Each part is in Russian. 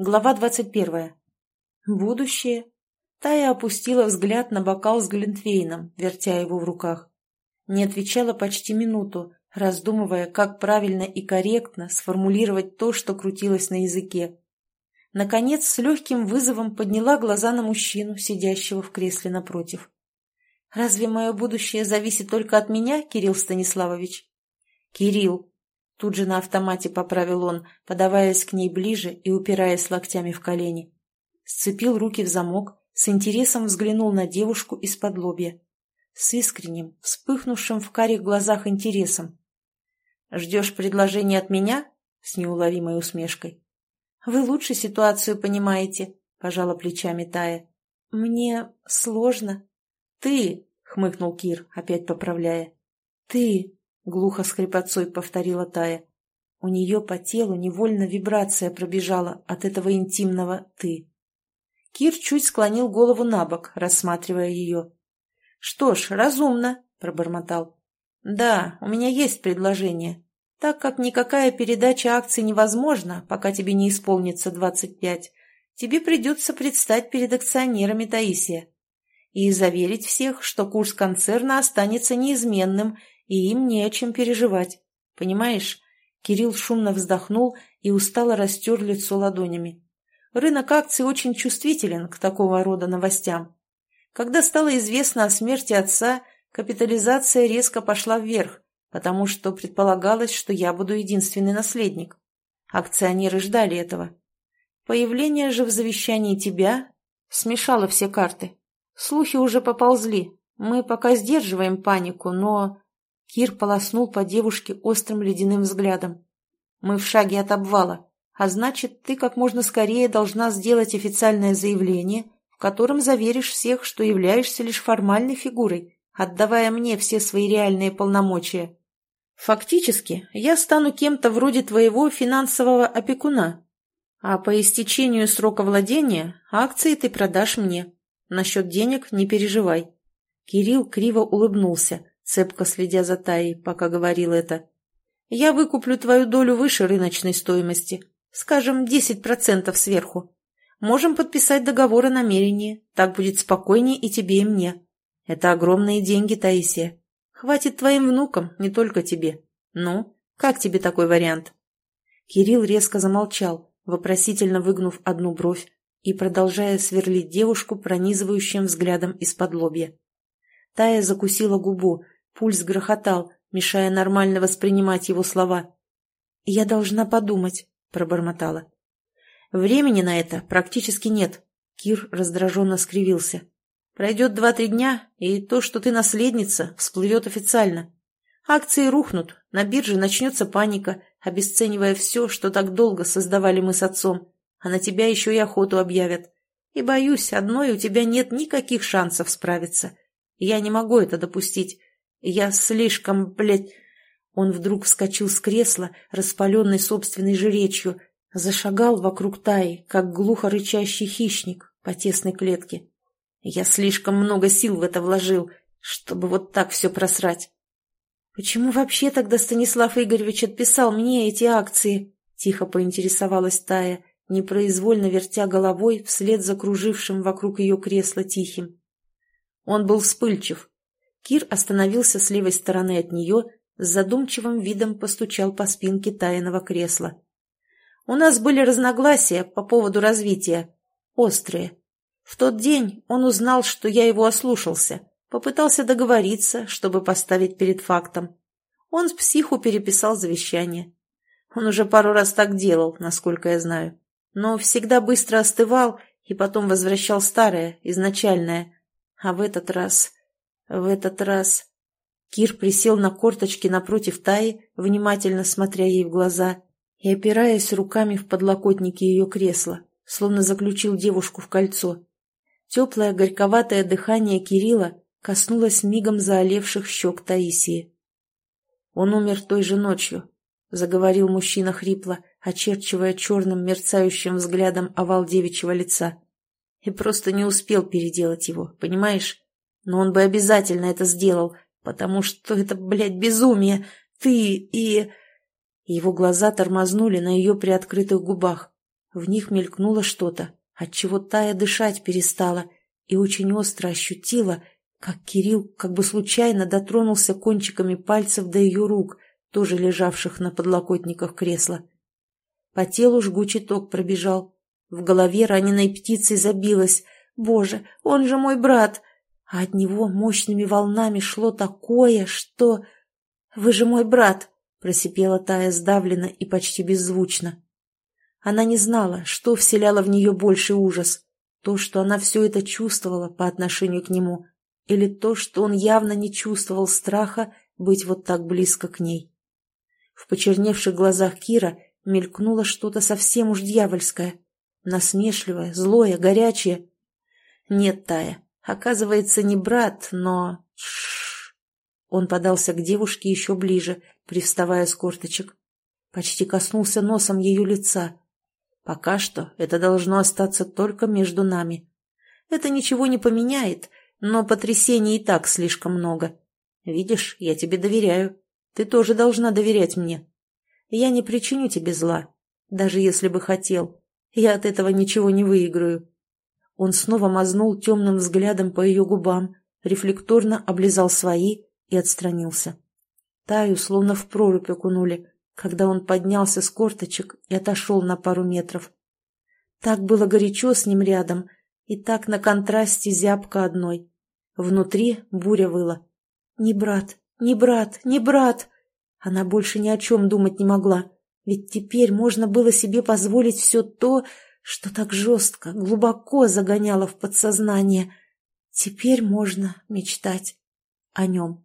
Глава двадцать первая. Будущее. Тая опустила взгляд на бокал с глинтвейном, вертя его в руках. Не отвечала почти минуту, раздумывая, как правильно и корректно сформулировать то, что крутилось на языке. Наконец, с легким вызовом подняла глаза на мужчину, сидящего в кресле напротив. «Разве мое будущее зависит только от меня, Кирилл Станиславович?» «Кирилл», Тут же на автомате поправил он, подаваясь к ней ближе и упираясь локтями в колени. Сцепил руки в замок, с интересом взглянул на девушку из-под лобья. С искренним, вспыхнувшим в карих глазах интересом. «Ждешь предложения от меня?» С неуловимой усмешкой. «Вы лучше ситуацию понимаете», — пожала плечами Тая. «Мне сложно». «Ты!» — хмыкнул Кир, опять поправляя. «Ты!» Глухо скрипотцой повторила Тая. У нее по телу невольно вибрация пробежала от этого интимного «ты». Кир чуть склонил голову на бок, рассматривая ее. «Что ж, разумно», — пробормотал. «Да, у меня есть предложение. Так как никакая передача акций невозможна, пока тебе не исполнится двадцать пять, тебе придется предстать перед акционерами Таисия и заверить всех, что курс концерна останется неизменным и им не о чем переживать. Понимаешь? Кирилл шумно вздохнул и устало растер лицо ладонями. Рынок акций очень чувствителен к такого рода новостям. Когда стало известно о смерти отца, капитализация резко пошла вверх, потому что предполагалось, что я буду единственный наследник. Акционеры ждали этого. Появление же в завещании тебя смешало все карты. Слухи уже поползли. Мы пока сдерживаем панику, но... Кир полоснул по девушке острым ледяным взглядом. «Мы в шаге от обвала, а значит, ты как можно скорее должна сделать официальное заявление, в котором заверишь всех, что являешься лишь формальной фигурой, отдавая мне все свои реальные полномочия. Фактически, я стану кем-то вроде твоего финансового опекуна, а по истечению срока владения акции ты продашь мне. Насчет денег не переживай». Кирилл криво улыбнулся, цепко следя за Таей, пока говорил это. «Я выкуплю твою долю выше рыночной стоимости, скажем, десять процентов сверху. Можем подписать договор о намерении, так будет спокойнее и тебе, и мне. Это огромные деньги, Таисия. Хватит твоим внукам, не только тебе. Ну, как тебе такой вариант?» Кирилл резко замолчал, вопросительно выгнув одну бровь и продолжая сверлить девушку пронизывающим взглядом из-под лобья. Тая закусила губу, Пульс грохотал, мешая нормально воспринимать его слова. «Я должна подумать», — пробормотала. «Времени на это практически нет», — Кир раздраженно скривился. «Пройдет два-три дня, и то, что ты наследница, всплывет официально. Акции рухнут, на бирже начнется паника, обесценивая все, что так долго создавали мы с отцом, а на тебя еще и охоту объявят. И, боюсь, одной у тебя нет никаких шансов справиться. Я не могу это допустить. Я слишком, блядь... Он вдруг вскочил с кресла, распаленный собственной же речью, зашагал вокруг Таи, как глухо рычащий хищник по тесной клетке. Я слишком много сил в это вложил, чтобы вот так все просрать. «Почему вообще тогда Станислав Игоревич отписал мне эти акции?» — тихо поинтересовалась Тая, непроизвольно вертя головой вслед за кружившим вокруг ее кресла тихим. Он был вспыльчив, Кир остановился с левой стороны от нее, с задумчивым видом постучал по спинке тайного кресла. «У нас были разногласия по поводу развития. Острые. В тот день он узнал, что я его ослушался, попытался договориться, чтобы поставить перед фактом. Он с психу переписал завещание. Он уже пару раз так делал, насколько я знаю. Но всегда быстро остывал и потом возвращал старое, изначальное. А в этот раз... В этот раз... Кир присел на корточки напротив Таи, внимательно смотря ей в глаза и опираясь руками в подлокотники ее кресла, словно заключил девушку в кольцо. Теплое горьковатое дыхание Кирилла коснулось мигом заолевших щек Таисии. «Он умер той же ночью», — заговорил мужчина хрипло, очерчивая черным мерцающим взглядом овал девичьего лица. «И просто не успел переделать его, понимаешь? Но он бы обязательно это сделал, потому что это, блядь, безумие. Ты и... Его глаза тормознули на ее приоткрытых губах. В них мелькнуло что-то, отчего Тая дышать перестала и очень остро ощутила, как Кирилл как бы случайно дотронулся кончиками пальцев до ее рук, тоже лежавших на подлокотниках кресла. По телу жгучий ток пробежал. В голове раненой птицей забилось. «Боже, он же мой брат!» А от него мощными волнами шло такое, что... «Вы же мой брат!» — просипела Тая сдавленно и почти беззвучно. Она не знала, что вселяло в нее больший ужас. То, что она все это чувствовала по отношению к нему, или то, что он явно не чувствовал страха быть вот так близко к ней. В почерневших глазах Кира мелькнуло что-то совсем уж дьявольское. Насмешливое, злое, горячее. Нет, Тая, оказывается, не брат, но... Шш. Он подался к девушке еще ближе, привставая с корточек. Почти коснулся носом ее лица. Пока что это должно остаться только между нами. Это ничего не поменяет, но потрясений и так слишком много. Видишь, я тебе доверяю. Ты тоже должна доверять мне. Я не причиню тебе зла, даже если бы хотел. Я от этого ничего не выиграю». Он снова мазнул темным взглядом по ее губам, рефлекторно облизал свои и отстранился. Таю словно в прорубь окунули, когда он поднялся с корточек и отошел на пару метров. Так было горячо с ним рядом, и так на контрасте зябко одной. Внутри буря выла. «Не брат, не брат, не брат!» Она больше ни о чем думать не могла, ведь теперь можно было себе позволить все то, что так жестко, глубоко загоняло в подсознание. Теперь можно мечтать о нем.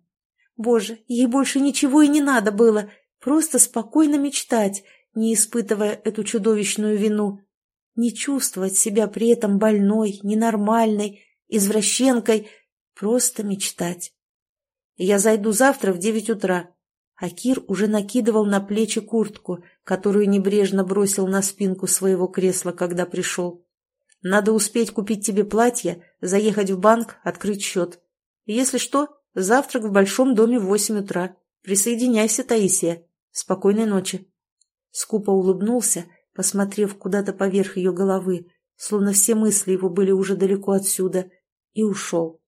Боже, ей больше ничего и не надо было, просто спокойно мечтать, не испытывая эту чудовищную вину, не чувствовать себя при этом больной, ненормальной, извращенкой, просто мечтать. Я зайду завтра в девять утра, а Кир уже накидывал на плечи куртку, которую небрежно бросил на спинку своего кресла, когда пришел. «Надо успеть купить тебе платье, заехать в банк, открыть счет. Если что, завтрак в большом доме в восемь утра. Присоединяйся, Таисия. Спокойной ночи». Скупо улыбнулся, посмотрев куда-то поверх ее головы, словно все мысли его были уже далеко отсюда, и ушел.